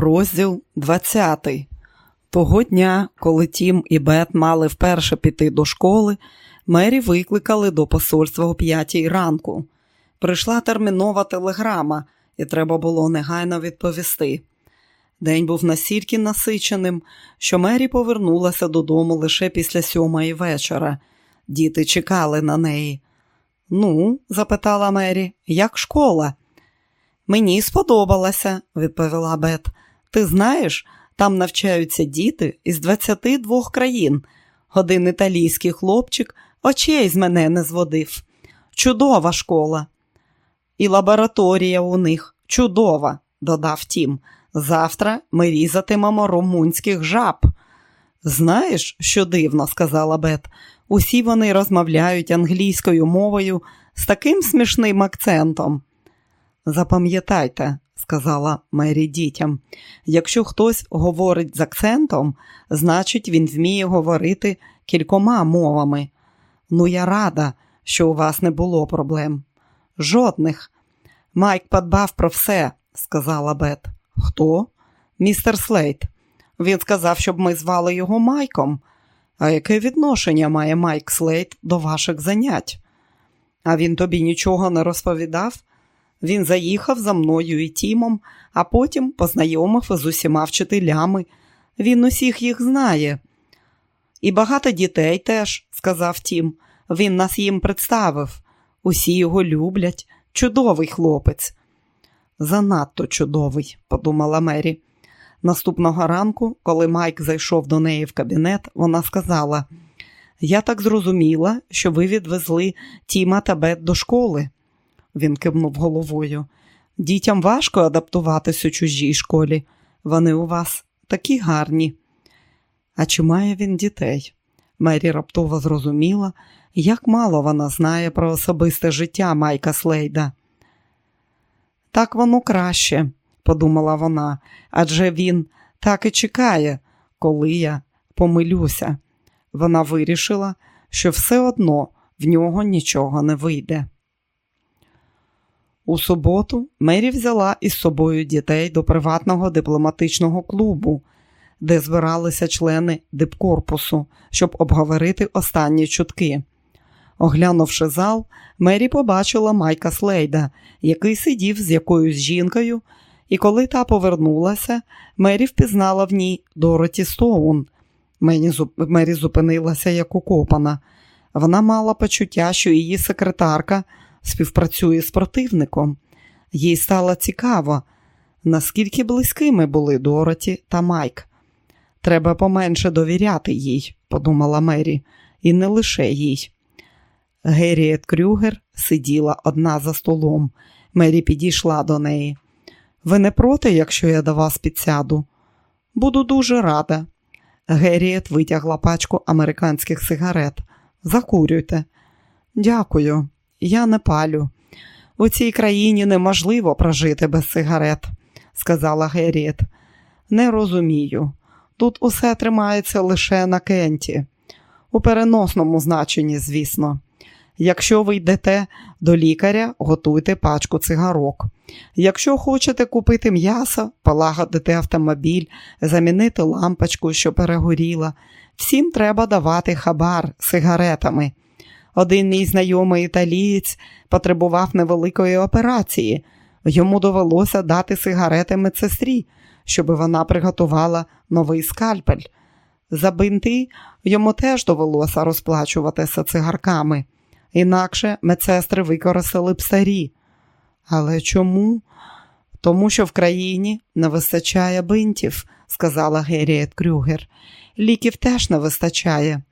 Розділ 20. Того дня, коли Тім і Бет мали вперше піти до школи, Мері викликали до посольства о п'ятій ранку. Прийшла термінова телеграма, і треба було негайно відповісти. День був настільки насиченим, що Мері повернулася додому лише після сьомої вечора. Діти чекали на неї. Ну, запитала Мері, як школа? Мені сподобалося, відповіла Бет. Ти знаєш, там навчаються діти із 22 країн. Один італійський хлопчик очей з мене не зводив. Чудова школа. І лабораторія у них чудова, додав Тім. Завтра ми різатимемо румунських жаб. Знаєш, що дивно, сказала Бет. Усі вони розмовляють англійською мовою з таким смішним акцентом. Запам'ятайте, сказала Мері дітям, якщо хтось говорить з акцентом, значить він вміє говорити кількома мовами. Ну, я рада, що у вас не було проблем. Жодних. Майк подбав про все, сказала Бет. Хто? Містер Слейт. Він сказав, щоб ми звали його Майком. А яке відношення має Майк Слейт до ваших занять? А він тобі нічого не розповідав? Він заїхав за мною і Тімом, а потім познайомив із усіма вчителями. Він усіх їх знає. І багато дітей теж, сказав Тім. Він нас їм представив. Усі його люблять. Чудовий хлопець. Занадто чудовий, подумала Мері. Наступного ранку, коли Майк зайшов до неї в кабінет, вона сказала: Я так зрозуміла, що ви відвезли Тіма та Бет до школи. Він кивнув головою. Дітям важко адаптуватись у чужій школі. Вони у вас такі гарні. А чи має він дітей? Мері раптово зрозуміла, як мало вона знає про особисте життя Майка Слейда. Так воно краще, подумала вона, адже він так і чекає, коли я помилюся. Вона вирішила, що все одно в нього нічого не вийде. У суботу Мері взяла із собою дітей до приватного дипломатичного клубу, де збиралися члени дипкорпусу, щоб обговорити останні чутки. Оглянувши зал, Мері побачила Майка Слейда, який сидів з якоюсь жінкою, і коли та повернулася, Мері впізнала в ній Дороті Стоун. Мері зупинилася як укопана. Вона мала почуття, що її секретарка співпрацює з противником. Їй стало цікаво, наскільки близькими були Дороті та Майк. Треба поменше довіряти їй, подумала Мері, і не лише їй. Геріет Крюгер сиділа одна за столом. Мері підійшла до неї. Ви не проти, якщо я до вас підсяду? Буду дуже рада. Геріет витягла пачку американських сигарет. Закурюйте. Дякую, я не палю. У цій країні неможливо прожити без сигарет, сказала Геріет. Не розумію. Тут усе тримається лише на кенті. У переносному значенні, звісно. Якщо ви йдете до лікаря, готуйте пачку цигарок. Якщо хочете купити м'ясо, полагодити автомобіль, замінити лампочку, що перегоріла, всім треба давати хабар сигаретами. Один мій знайомий італієць потребував невеликої операції. Йому довелося дати сигарети медсестрі, щоб вона приготувала новий скальпель. За бинти йому теж довелося розплачуватися цигарками. Інакше медсестри використали б старі. Але чому? Тому що в країні не вистачає бинтів, сказала Геріет Крюгер. Ліків теж не вистачає.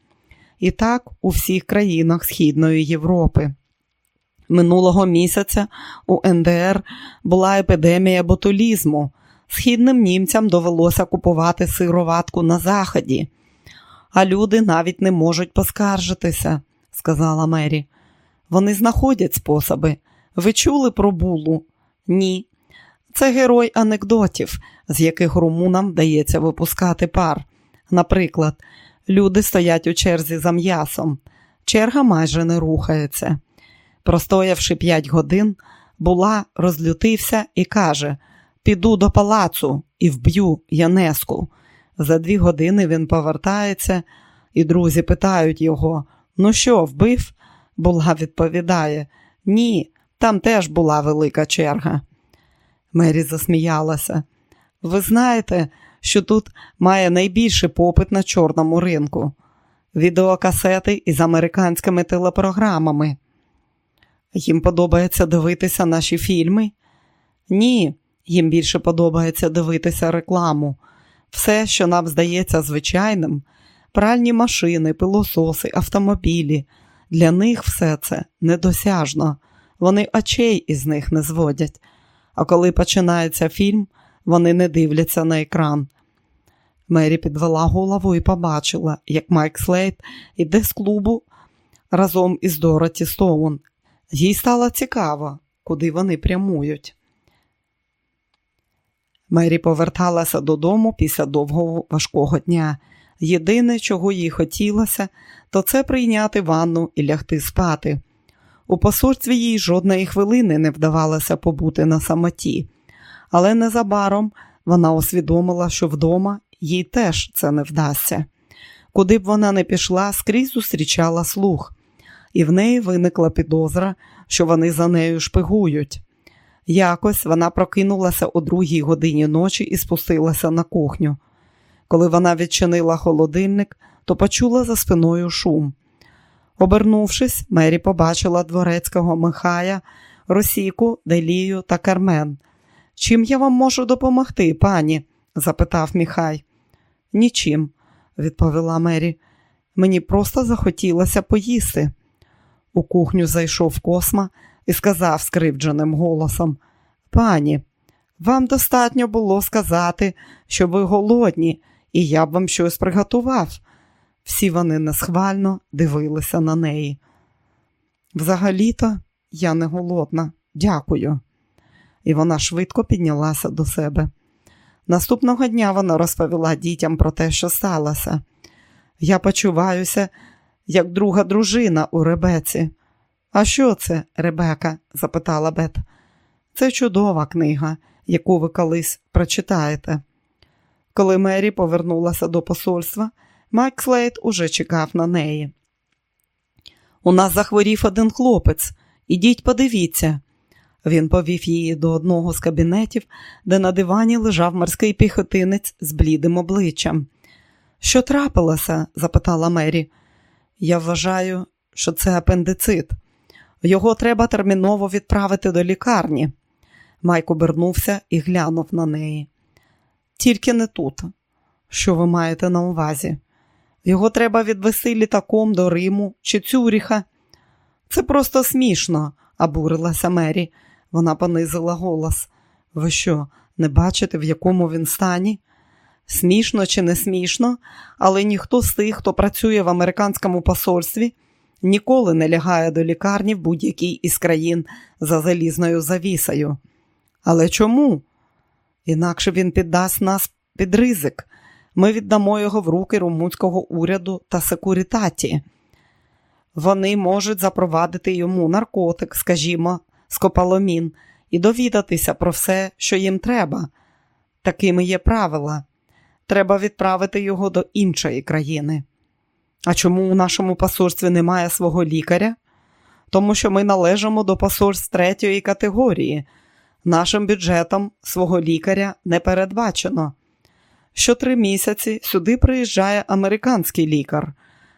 І так у всіх країнах Східної Європи. Минулого місяця у НДР була епідемія ботулізму. Східним німцям довелося купувати сироватку на заході, а люди навіть не можуть поскаржитися, сказала Мері. Вони знаходять способи. Ви чули про булу? Ні. Це герой анекдотів, з яких румунам вдається випускати пар. Наприклад, люди стоять у черзі за м'ясом, черга майже не рухається. Простоявши п'ять годин, була розлютився і каже піду до палацу і вб'ю Янеску. За дві години він повертається, і друзі питають його: Ну що, вбив? Була відповідає: Ні, там теж була велика черга. Мері засміялася. Ви знаєте, що тут має найбільший попит на чорному ринку відеокасети із американськими телепрограмами. Їм подобається дивитися наші фільми? Ні, їм більше подобається дивитися рекламу. Все, що нам здається звичайним, пральні машини, пилососи, автомобілі. Для них все це недосяжно. Вони очей із них не зводять. А коли починається фільм, вони не дивляться на екран. Мері підвела голову і побачила, як Майк Слейт іде з клубу разом із Дороті Стоун. Їй стало цікаво, куди вони прямують. Мері поверталася додому після довгого важкого дня. Єдине, чого їй хотілося, то це прийняти ванну і лягти спати. У посольстві їй жодної хвилини не вдавалося побути на самоті, але незабаром вона усвідомила, що вдома їй теж це не вдасться. Куди б вона не пішла, скрізь зустрічала слух, і в неї виникла підозра, що вони за нею шпигують. Якось вона прокинулася о другій годині ночі і спустилася на кухню. Коли вона відчинила холодильник, то почула за спиною шум. Обернувшись, Мері побачила дворецького Михая, Росіку, Делію та Кармен. Чим я вам можу допомогти, пані? запитав Міхай. Нічим, відповіла Мері. Мені просто захотілося поїсти. У кухню зайшов косма і сказав скривдженим голосом: Пані, вам достатньо було сказати, що ви голодні, і я б вам щось приготував. Всі вони несхвально дивилися на неї. Взагалі-то я не голодна, дякую. І вона швидко піднялася до себе. Наступного дня вона розповіла дітям про те, що сталося. Я почуваюся, як друга дружина у Ребеці. А що це, Ребека? запитала Бет. Це чудова книга, яку ви колись прочитаєте. Коли Мері повернулася до посольства, Майк Слейт уже чекав на неї. У нас захворів один хлопець. Ідіть, подивіться. Він повів її до одного з кабінетів, де на дивані лежав морський піхотинець з блідим обличчям. Що трапилося? запитала Мері. Я вважаю, що це апендицит. Його треба терміново відправити до лікарні. Майк обернувся і глянув на неї. Тільки не тут. Що ви маєте на увазі? Його треба відвести літаком до Риму чи Цюріха. Це просто смішно, обурилася Мері. Вона понизила голос. Ви що, не бачите, в якому він стані? Смішно чи не смішно, але ніхто з тих, хто працює в американському посольстві, ніколи не лягає до лікарні в будь-якій із країн за залізною завісою. Але чому? Інакше він піддасть нас під ризик. Ми віддамо його в руки румунського уряду та секуритаті. Вони можуть запровадити йому наркотик, скажімо, скопаломін, і довідатися про все, що їм треба. Такими є правила. Треба відправити його до іншої країни. А чому у нашому посольстві немає свого лікаря? Тому що ми належимо до посольств третьої категорії. Нашим бюджетом свого лікаря не передбачено. Що три місяці сюди приїжджає американський лікар,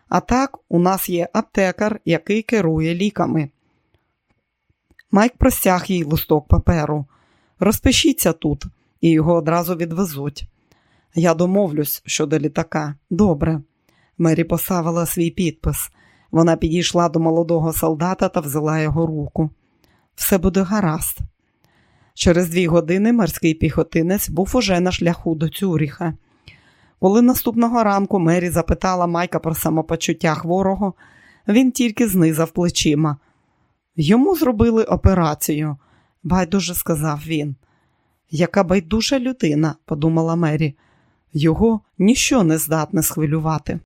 а так у нас є аптекар, який керує ліками. Майк простяг їй листок паперу. Розпишіться тут, і його одразу відвезуть. Я домовлюсь щодо літака. Добре. Мері поставила свій підпис. Вона підійшла до молодого солдата та взяла його руку. Все буде гаразд. Через дві години морський піхотинець був уже на шляху до Цюріха. Коли наступного ранку Мері запитала Майка про самопочуття хворого, він тільки знизав плечима. Йому зробили операцію, байдуже сказав він. Яка байдужа людина, подумала Мері, його ніщо не здатне схвилювати.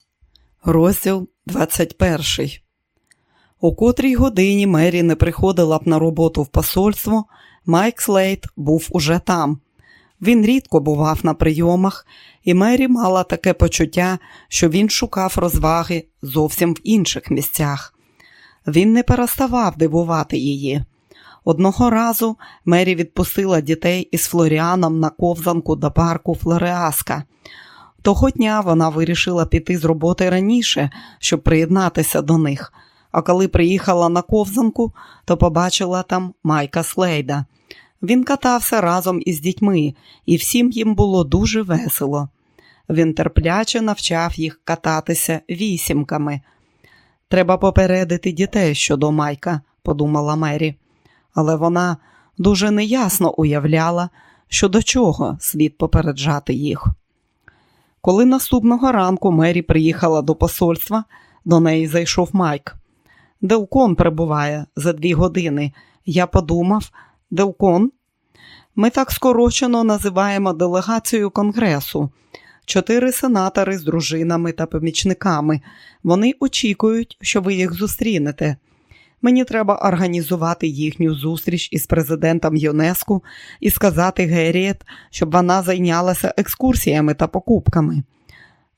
Розділ 21 У котрій годині Мері не приходила б на роботу в посольство, Майк Слейт був уже там. Він рідко бував на прийомах, і Мері мала таке почуття, що він шукав розваги зовсім в інших місцях. Він не переставав дивувати її. Одного разу Мері відпустила дітей із Флоріаном на ковзанку до парку Флореаска. Того дня вона вирішила піти з роботи раніше, щоб приєднатися до них. А коли приїхала на ковзанку, то побачила там Майка Слейда. Він катався разом із дітьми, і всім їм було дуже весело. Він терпляче навчав їх кататися вісімками. Треба попередити дітей щодо Майка, подумала Мері, але вона дуже неясно уявляла, що до чого слід попереджати їх. Коли наступного ранку Мері приїхала до посольства, до неї зайшов Майк. Делкон прибуває за дві години. Я подумав, Делкон? Ми так скорочено називаємо делегацію Конгресу. Чотири сенатори з дружинами та помічниками. Вони очікують, що ви їх зустрінете. Мені треба організувати їхню зустріч із президентом ЮНЕСКО і сказати Геріет, щоб вона зайнялася екскурсіями та покупками.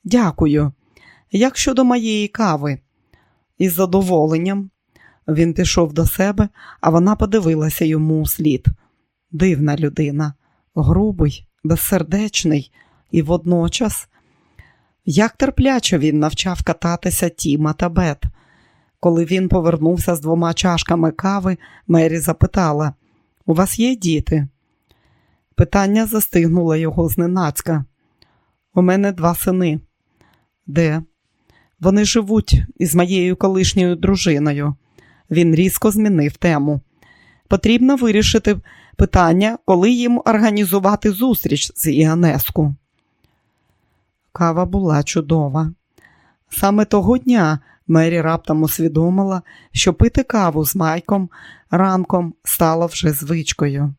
Дякую. Як щодо моєї кави? Із задоволенням він пішов до себе, а вона подивилася йому у слід. Дивна людина, грубий, безсердечний і водночас. Як терпляче він навчав кататися Тіма та Бет. Коли він повернувся з двома чашками кави, Мері запитала: У вас є діти? Питання застигнуло його зненацька. У мене два сини. Де? Вони живуть із моєю колишньою дружиною. Він різко змінив тему. Потрібно вирішити питання, коли їм організувати зустріч з Іанеску. Кава була чудова. Саме того дня Мері раптом усвідомила, що пити каву з майком ранком стало вже звичкою.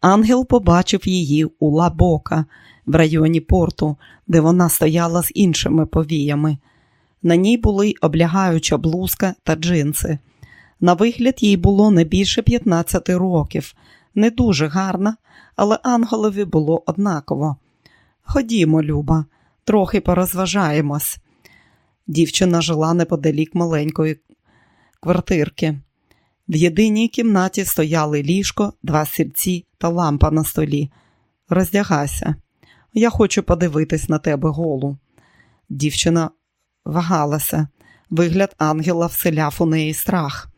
Ангел побачив її у Лабока в районі порту, де вона стояла з іншими повіями. На ній були облягаюча блузка та джинси. На вигляд їй було не більше 15 років, не дуже гарна, але Ангелові було однаково. Ходімо, Люба, трохи порозважаємось. Дівчина жила неподалік маленької квартирки. В єдиній кімнаті стояли ліжко, два сільці та лампа на столі. Роздягайся, я хочу подивитись на тебе голу. Дівчина вагалася, вигляд ангела вселяв у неї страх.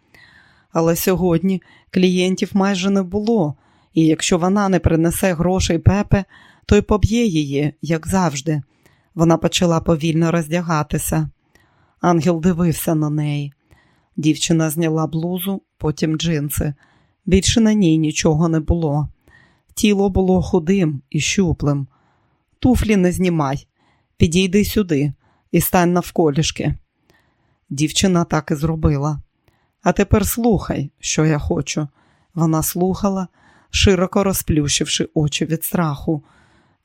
Але сьогодні клієнтів майже не було, і якщо вона не принесе грошей пепе, то й поб'є її, як завжди. Вона почала повільно роздягатися. Ангел дивився на неї. Дівчина зняла блузу, потім джинси. Більше на ній нічого не було. Тіло було худим і щуплим. Туфлі не знімай, підійди сюди і стань навколішки. Дівчина так і зробила. А тепер слухай, що я хочу. Вона слухала, широко розплющивши очі від страху.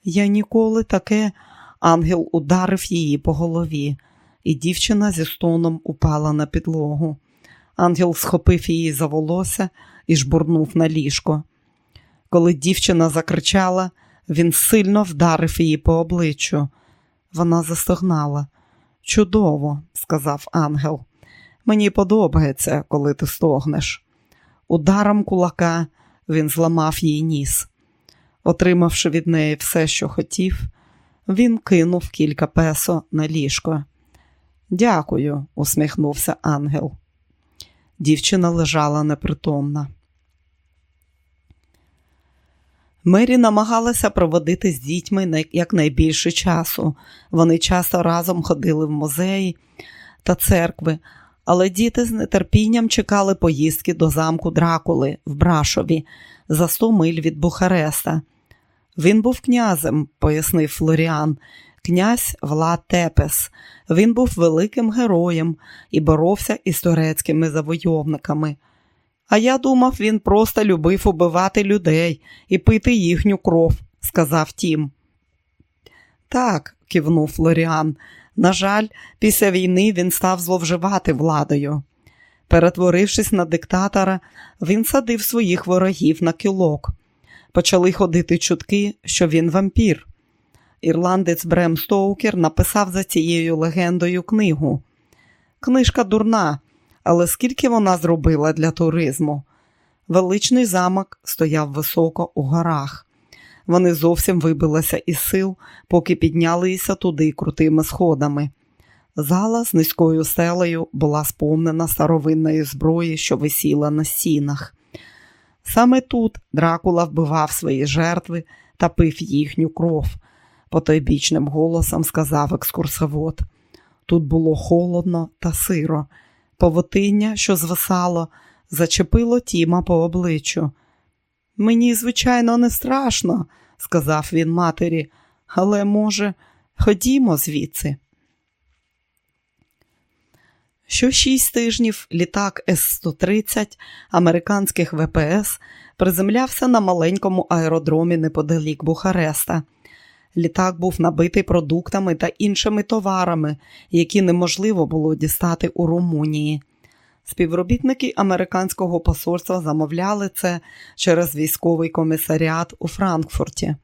Я ніколи таке ангел ударив її по голові, і дівчина зі стоном упала на підлогу. Ангел схопив її за волосся і жбурнув на ліжко. Коли дівчина закричала, він сильно вдарив її по обличчю. Вона застогнала. Чудово, сказав ангел. Мені подобається, коли ти стогнеш. Ударом кулака він зламав їй ніс. Отримавши від неї все, що хотів, він кинув кілька песо на ліжко. Дякую, усміхнувся ангел. Дівчина лежала непритомна. Мері намагалася проводити з дітьми якнайбільше часу. Вони часто разом ходили в музеї та церкви, але діти з нетерпінням чекали поїздки до замку Дракули в Брашові за сто миль від Бухареста. Він був князем, пояснив Флоріан, князь Влад Тепес. Він був великим героєм і боровся із турецькими завойовниками. А я думав, він просто любив убивати людей і пити їхню кров, сказав Тім. Так, кивнув Флоріан. На жаль, після війни він став зловживати владою. Перетворившись на диктатора, він садив своїх ворогів на кілок. Почали ходити чутки, що він вампір. Ірландець Брем Стоукер написав за цією легендою книгу. Книжка дурна, але скільки вона зробила для туризму? Величний замок стояв високо у горах. Вони зовсім вибилися із сил, поки піднялися туди крутими сходами. Зала з низькою селею була сповнена старовинної зброї, що висіла на стінах. Саме тут Дракула вбивав свої жертви та пив їхню кров, потойбічним голосом сказав екскурсовод. Тут було холодно та сиро. Повотиння, що звисало, зачепило Тіма по обличчю. Мені, звичайно, не страшно, сказав він матері, але, може, ходімо звідси. Що шість тижнів літак С-130 американських ВПС приземлявся на маленькому аеродромі неподалік Бухареста. Літак був набитий продуктами та іншими товарами, які неможливо було дістати у Румунії. Співробітники американського посольства замовляли це через військовий комісаріат у Франкфурті.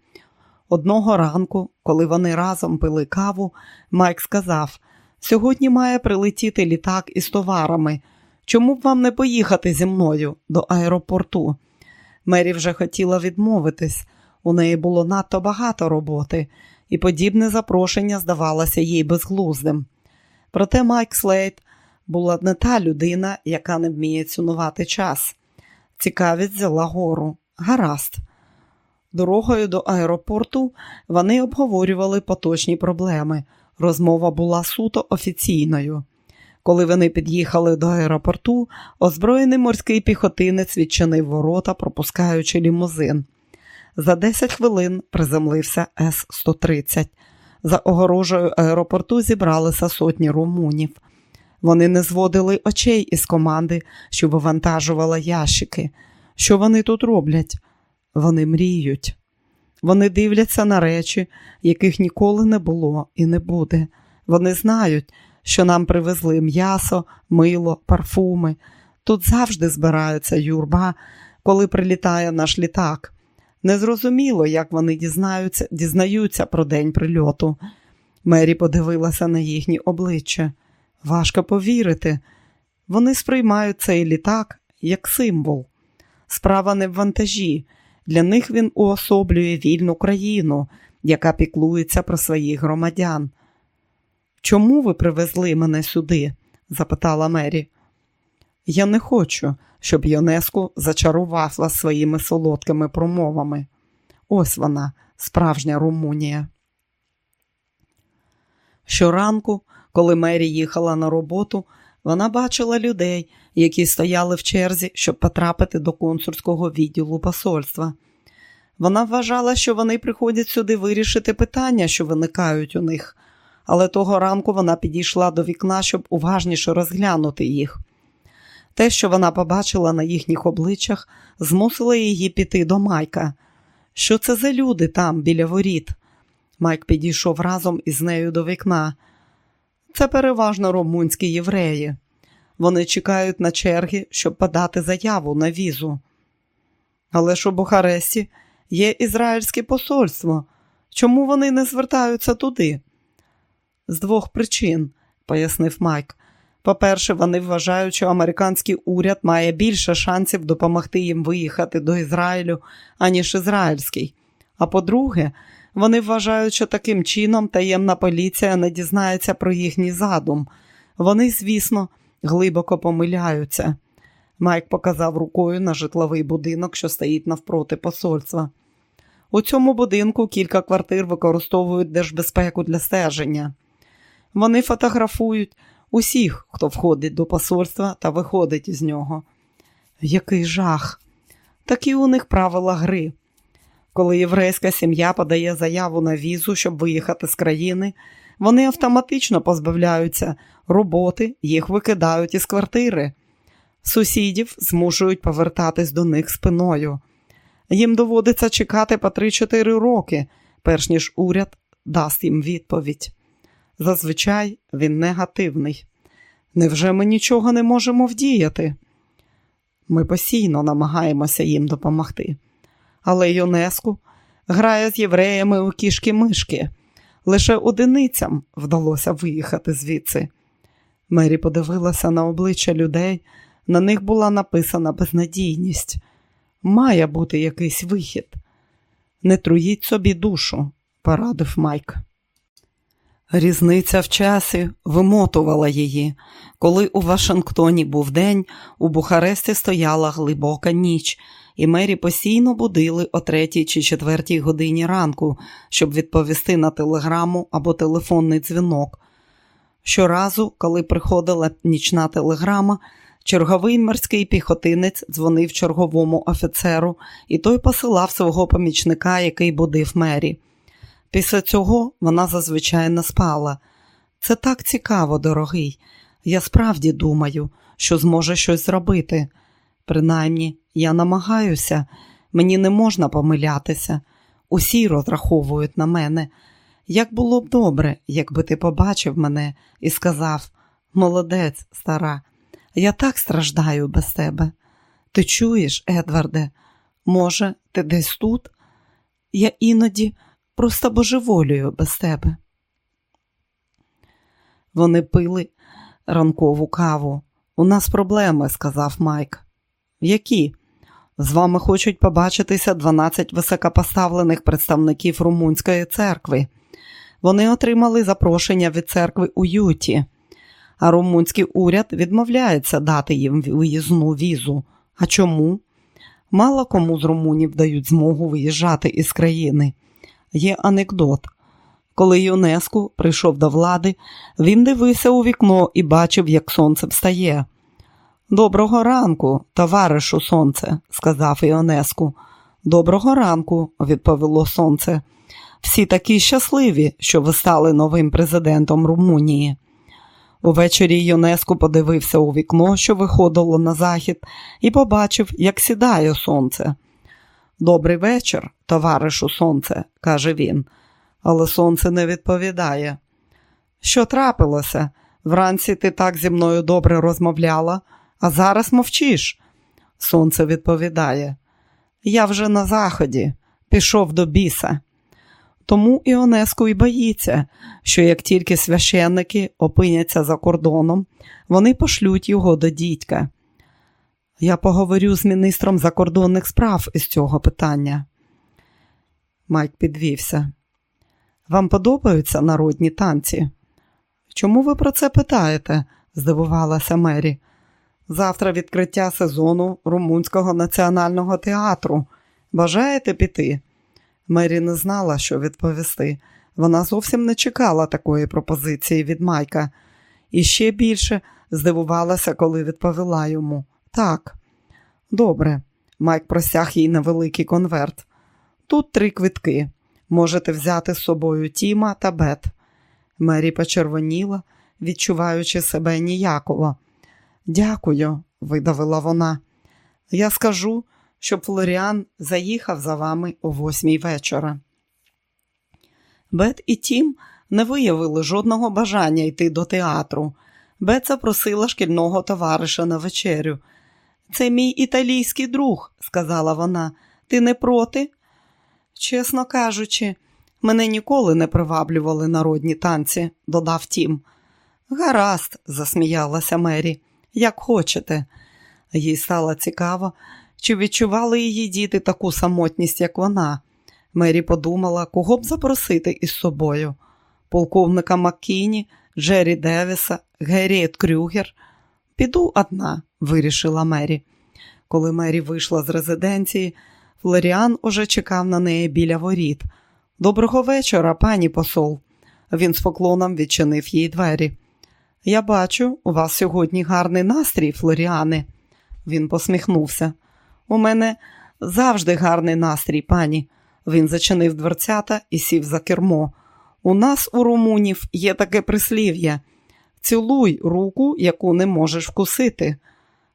Одного ранку, коли вони разом пили каву, Майк сказав: Сьогодні має прилетіти літак із товарами. Чому б вам не поїхати зі мною до аеропорту? Мері вже хотіла відмовитись, у неї було надто багато роботи, і подібне запрошення здавалося їй безглуздим. Проте Майк Слейт була не та людина, яка не вміє цінувати час. Цікавість взяла гору. Гаразд. Дорогою до аеропорту вони обговорювали поточні проблеми. Розмова була суто офіційною. Коли вони під'їхали до аеропорту, озброєний морський піхотинець відчинив ворота, пропускаючи лімузин. За 10 хвилин приземлився С-130. За огорожею аеропорту зібралися сотні румунів. Вони не зводили очей із команди, що вивантажувала ящики. Що вони тут роблять? Вони мріють. Вони дивляться на речі, яких ніколи не було і не буде. Вони знають, що нам привезли м'ясо, мило, парфуми. Тут завжди збираються юрба, коли прилітає наш літак. Незрозуміло, як вони дізнаються, дізнаються про день прильоту. Мері подивилася на їхні обличчя. Важко повірити. Вони сприймають цей літак як символ. Справа не в вантажі. Для них він уособлює вільну країну, яка піклується про своїх громадян. Чому ви привезли мене сюди? запитала Мері. Я не хочу, щоб Йонеску зачарував вас своїми солодкими промовами. Ось вона, справжня Румунія. Щоранку, коли Мері їхала на роботу, вона бачила людей, які стояли в черзі, щоб потрапити до консульського відділу посольства. Вона вважала, що вони приходять сюди вирішити питання, що виникають у них, але того ранку вона підійшла до вікна, щоб уважніше розглянути їх. Те, що вона побачила на їхніх обличчях, змусило її піти до Майка. Що це за люди там, біля воріт? Майк підійшов разом із нею до вікна. Це переважно румунські євреї. Вони чекають на черги, щоб подати заяву на візу. Але ж у Бухаресті є ізраїльське посольство. Чому вони не звертаються туди? З двох причин, пояснив Майк. По-перше, вони вважають, що американський уряд має більше шансів допомогти їм виїхати до Ізраїлю, аніж ізраїльський. А по-друге, вони вважають, що таким чином таємна поліція не дізнається про їхній задум. Вони, звісно, глибоко помиляються. Майк показав рукою на житловий будинок, що стоїть навпроти посольства. У цьому будинку кілька квартир використовують держбезпеку для стеження. Вони фотографують усіх, хто входить до посольства та виходить із нього. Який жах! Такі у них правила гри. Коли єврейська сім'я подає заяву на візу, щоб виїхати з країни, вони автоматично позбавляються роботи, їх викидають із квартири. Сусідів змушують повертатись до них спиною. Їм доводиться чекати по 3-4 роки, перш ніж уряд дасть їм відповідь. Зазвичай він негативний. Невже ми нічого не можемо вдіяти? Ми постійно намагаємося їм допомогти. Але ЮНЕСКО грає з євреями у кішки-мишки. Лише одиницям вдалося виїхати звідси. Мері подивилася на обличчя людей, на них була написана безнадійність. Має бути якийсь вихід. Не труїть собі душу, порадив Майк. Різниця в часі вимотувала її. Коли у Вашингтоні був день, у Бухаресті стояла глибока ніч, і Мері постійно будили о третій чи четвертій годині ранку, щоб відповісти на телеграму або телефонний дзвінок. Щоразу, коли приходила нічна телеграма, черговий морський піхотинець дзвонив черговому офіцеру, і той посилав свого помічника, який будив Мері. Після цього вона зазвичай не спала. Це так цікаво, дорогий. Я справді думаю, що зможе щось зробити. Принаймні, я намагаюся, мені не можна помилятися. Усі розраховують на мене. Як було б добре, якби ти побачив мене і сказав: молодець, стара, я так страждаю без тебе. Ти чуєш, Едварде, може, ти десь тут? Я іноді просто божеволюю без тебе. Вони пили ранкову каву. У нас проблеми, сказав Майк. Які? З вами хочуть побачитися 12 високопоставлених представників румунської церкви. Вони отримали запрошення від церкви у Юті, а румунський уряд відмовляється дати їм виїзну візу. А чому? Мало кому з румунів дають змогу виїжджати із країни. Є анекдот. Коли ЮНЕСКО прийшов до влади, він дивився у вікно і бачив, як сонце встає. Доброго ранку, товаришу сонце, сказав Іонеску. Доброго ранку, відповіло сонце. Всі такі щасливі, що ви стали новим президентом Румунії. Увечері ЮНЕСКО подивився у вікно, що виходило на захід, і побачив, як сідає сонце. Добрий вечір, товаришу сонце, каже він, але сонце не відповідає. Що трапилося? Вранці ти так зі мною добре розмовляла, а зараз мовчиш. Сонце відповідає. Я вже на заході, пішов до біса. Тому Іонеску і боїться, що як тільки священники опиняться за кордоном, вони пошлють його до дідька. Я поговорю з міністром закордонних справ із цього питання. Майк підвівся. Вам подобаються народні танці? Чому ви про це питаєте? здивувалася Мері. Завтра відкриття сезону Румунського національного театру. Бажаєте піти? Мері не знала, що відповісти. Вона зовсім не чекала такої пропозиції від Майка і ще більше здивувалася, коли відповіла йому. Так, добре, Майк просяг їй невеликий конверт. Тут три квитки. Можете взяти з собою Тіма та Бет. Мері почервоніла, відчуваючи себе ніяково. Дякую, видавила вона. Я скажу, щоб Флоріан заїхав за вами о восьмій вечора. Бет і Тім не виявили жодного бажання йти до театру. Бет запросила шкільного товариша на вечерю. Це мій італійський друг, сказала вона. Ти не проти? Чесно кажучи, мене ніколи не приваблювали народні танці, додав Тім. Гаразд, засміялася Мері, як хочете. Їй стало цікаво, чи відчували її діти таку самотність, як вона. Мері подумала, кого б запросити із собою полковника Маккіні, Джері Девіса, Герріет Крюгер. Піду одна, вирішила Мері. Коли Мері вийшла з резиденції, Флоріан уже чекав на неї біля воріт. Доброго вечора, пані посол. Він з поклоном відчинив їй двері. Я бачу, у вас сьогодні гарний настрій, Флоріане. Він посміхнувся. У мене завжди гарний настрій, пані. Він зачинив дверцята і сів за кермо. У нас, у румунів, є таке прислів'я цілуй руку, яку не можеш вкусити.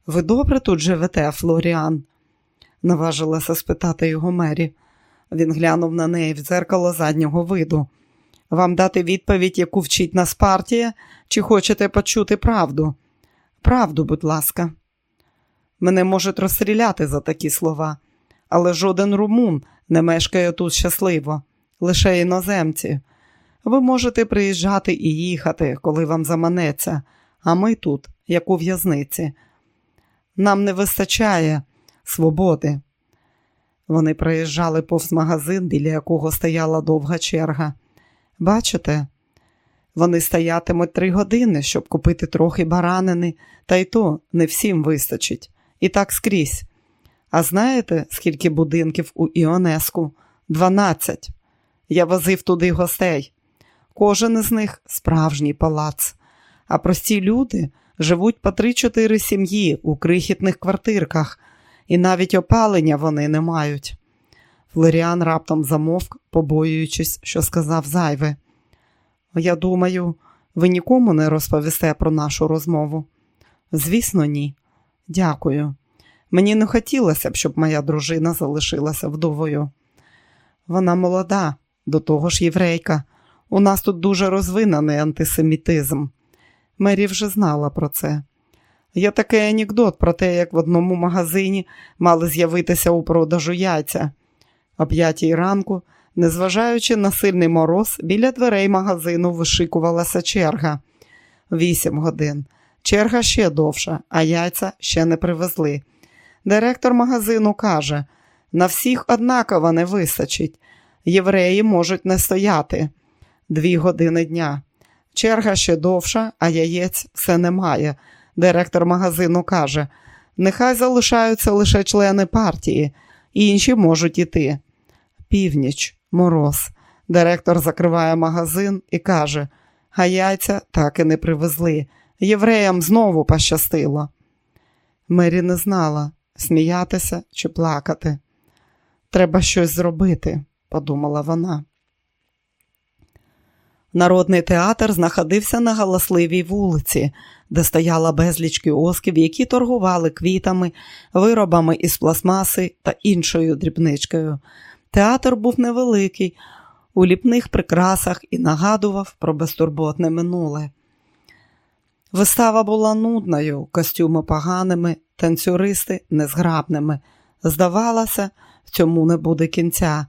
Ви добре тут живете, Флоріан? наважилася спитати його Мері. Він глянув на неї в дзеркало заднього виду. Вам дати відповідь, яку вчить нас партія, чи хочете почути правду? Правду, будь ласка. Мене можуть розстріляти за такі слова, але жоден румун не мешкає тут щасливо, лише іноземці. Ви можете приїжджати і їхати, коли вам заманеться, а ми тут, як у в'язниці. Нам не вистачає свободи. Вони проїжджали повз магазин, біля якого стояла довга черга. Бачите, вони стоятимуть три години, щоб купити трохи баранини, та й то не всім вистачить. І так скрізь. А знаєте, скільки будинків у Іонеску? Дванадцять. Я возив туди гостей. Кожен із них справжній палац. А прості люди живуть по три-чотири сім'ї у крихітних квартирках, і навіть опалення вони не мають. Флоріан раптом замовк, побоюючись, що сказав зайве. Я думаю, ви нікому не розповісте про нашу розмову. Звісно, ні. Дякую. Мені не хотілося б, щоб моя дружина залишилася вдовою. Вона молода, до того ж єврейка. У нас тут дуже розвинений антисемітизм. Мері вже знала про це. Є такий анекдот про те, як в одному магазині мали з'явитися у продажу яйця. О п'ятій ранку, незважаючи на сильний мороз, біля дверей магазину вишикувалася черга. Вісім годин. Черга ще довша, а яйця ще не привезли. Директор магазину каже: на всіх однаково не вистачить. Євреї можуть не стояти дві години дня. Черга ще довша, а яєць все немає. Директор магазину каже: нехай залишаються лише члени партії, інші можуть іти. Північ, мороз. Директор закриває магазин і каже: а яйця так і не привезли. Євреям знову пощастило. Мері не знала, сміятися чи плакати. Треба щось зробити, подумала вона. Народний театр знаходився на галасливій вулиці, де стояла безліч кіосків, які торгували квітами, виробами із пластмаси та іншою дрібничкою. Театр був невеликий, у ліпних прикрасах і нагадував про безтурботне минуле. Вистава була нудною, костюми поганими, танцюристи незграбними. Здавалося, в цьому не буде кінця.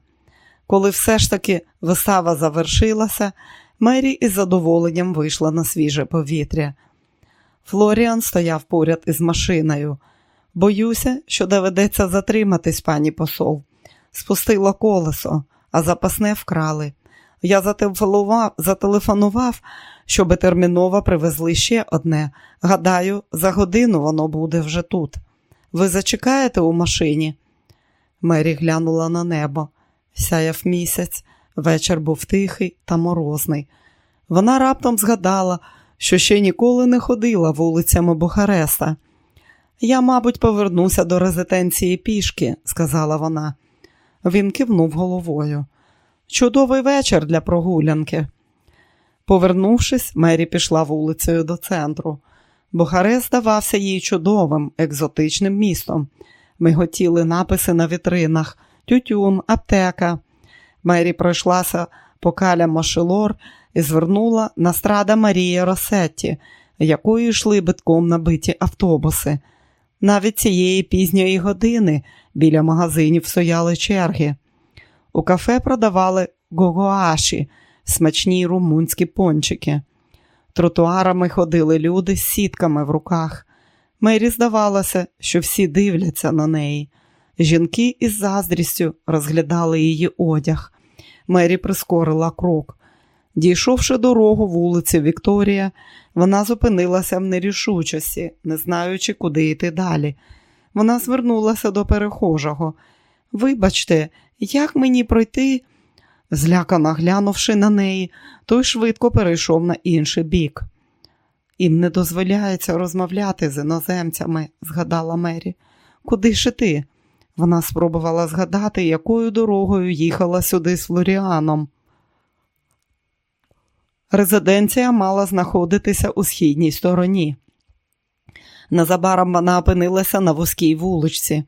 Коли все ж таки вистава завершилася, Мері із задоволенням вийшла на свіже повітря. Флоріан стояв поряд із машиною. Боюся, що доведеться затриматись, пані посол. Спустила колесо, а запасне вкрали. Я зателефонував, зателефонував, щоби терміново привезли ще одне. Гадаю, за годину воно буде вже тут. Ви зачекаєте у машині? Мері глянула на небо. Сяяв місяць, вечір був тихий та морозний. Вона раптом згадала, що ще ніколи не ходила вулицями Бухареста. Я, мабуть, повернуся до резиденції пішки, сказала вона. Він кивнув головою. Чудовий вечір для прогулянки. Повернувшись, Мері пішла вулицею до центру. Бухарест здавався їй чудовим, екзотичним містом. Ми готіли написи на вітринах, тютюн, аптека. Мері пройшлася по каля Машелор і звернула на страда Марія Росетті, якою йшли битком набиті автобуси. Навіть цієї пізньої години біля магазинів стояли черги. У кафе продавали гогоаші, смачні румунські пончики. Тротуарами ходили люди з сітками в руках. Мері здавалося, що всі дивляться на неї. Жінки із заздрістю розглядали її одяг. Мері прискорила крок. Дійшовши дорогу вулиці Вікторія, вона зупинилася в нерішучості, не знаючи, куди йти далі. Вона звернулася до перехожого. Вибачте, як мені пройти? Злякано глянувши на неї, той швидко перейшов на інший бік. Їм не дозволяється розмовляти з іноземцями, згадала Мері. Куди ж ти? Вона спробувала згадати, якою дорогою їхала сюди з Флоріаном. Резиденція мала знаходитися у східній стороні. Незабаром вона опинилася на вузькій вуличці.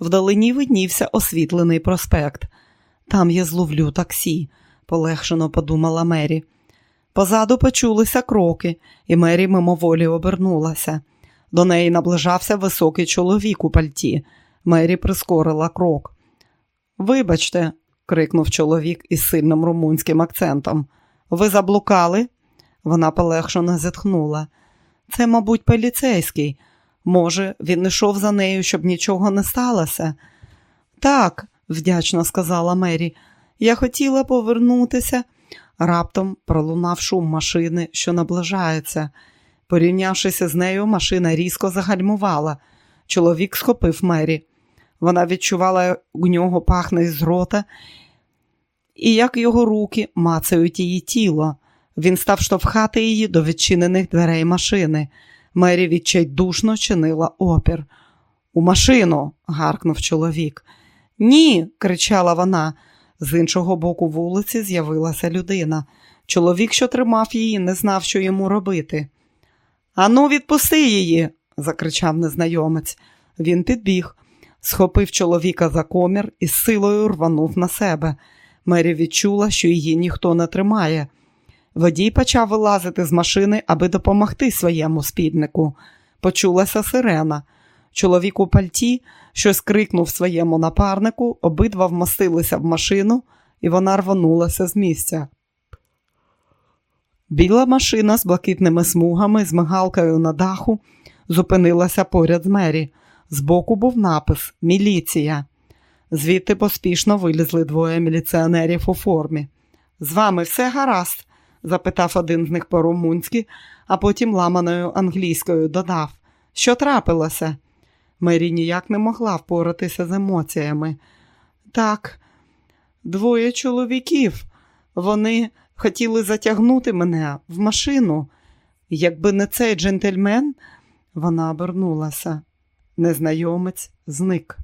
Вдалині виднівся освітлений проспект. Там я зловлю таксі, полегшено подумала Мері. Позаду почулися кроки, і Мері мимоволі обернулася. До неї наближався високий чоловік у пальті. Мері прискорила крок. Вибачте, крикнув чоловік із сильним румунським акцентом. Ви заблукали? Вона полегшено зітхнула. Це, мабуть, поліцейський. Може, він йшов за нею, щоб нічого не сталося? Так, вдячно сказала Мері. Я хотіла повернутися. Раптом пролунав шум машини, що наближається. Порівнявшися з нею, машина різко загальмувала. Чоловік схопив Мері. Вона відчувала у нього пахне з рота, і як його руки мацають її тіло. Він став штовхати її до відчинених дверей машини. Мері відчайдушно чинила опір. У машину. гаркнув чоловік. Ні, кричала вона. З іншого боку вулиці з'явилася людина. Чоловік, що тримав її, не знав, що йому робити. Ану, відпусти її, закричав незнайомець. Він підбіг, схопив чоловіка за комір і з силою рванув на себе. Мері відчула, що її ніхто не тримає. Водій почав вилазити з машини, аби допомогти своєму спіднику. Почулася сирена. Чоловік у пальті щось крикнув своєму напарнику, обидва вмостилися в машину, і вона рванулася з місця. Біла машина з блакитними смугами, з мигалкою на даху, зупинилася поряд з мері. Збоку був напис Міліція. Звідти поспішно вилізли двоє міліціонерів у формі. З вами все гаразд? Запитав один з них по-румунськи, а потім ламаною англійською додав. Що трапилося? Мері ніяк не могла впоратися з емоціями. Так, двоє чоловіків. Вони хотіли затягнути мене в машину. Якби не цей джентльмен, вона обернулася. Незнайомець зник.